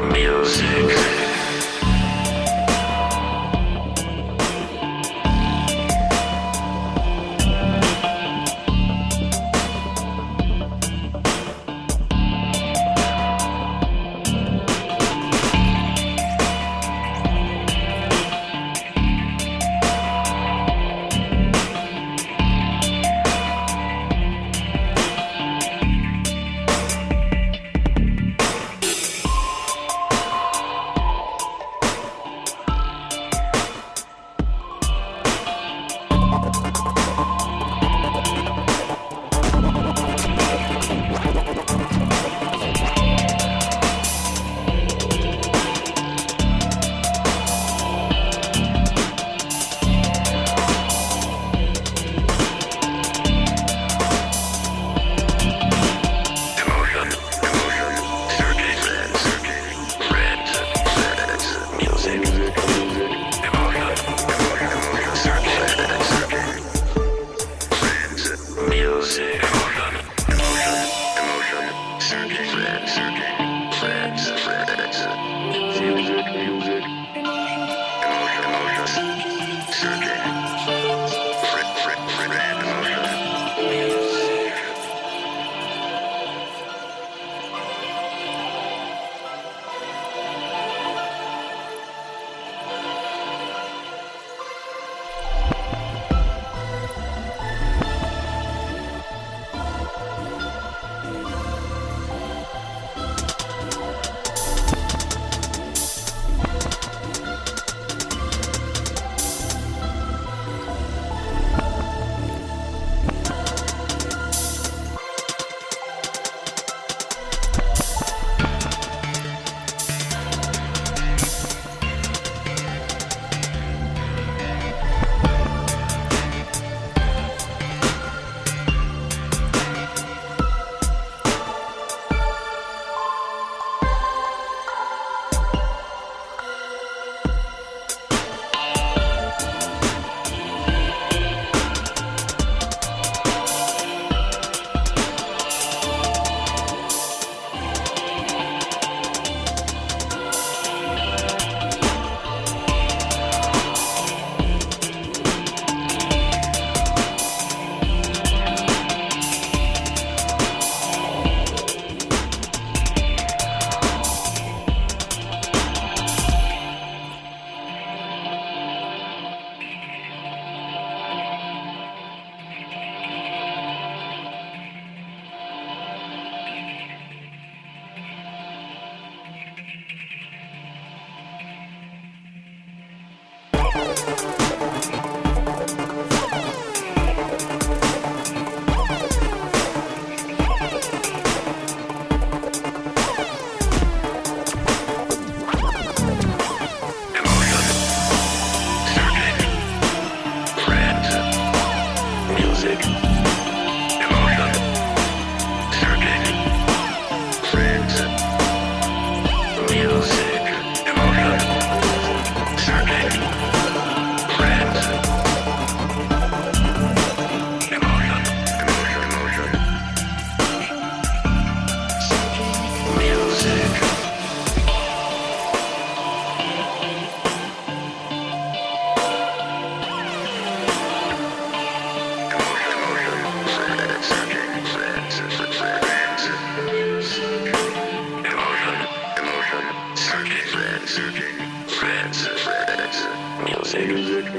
Music. friends, friends, friends.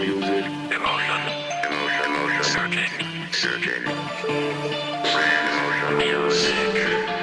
Music. Emotion. Emotion. Emotion. Searching. Searching. Music.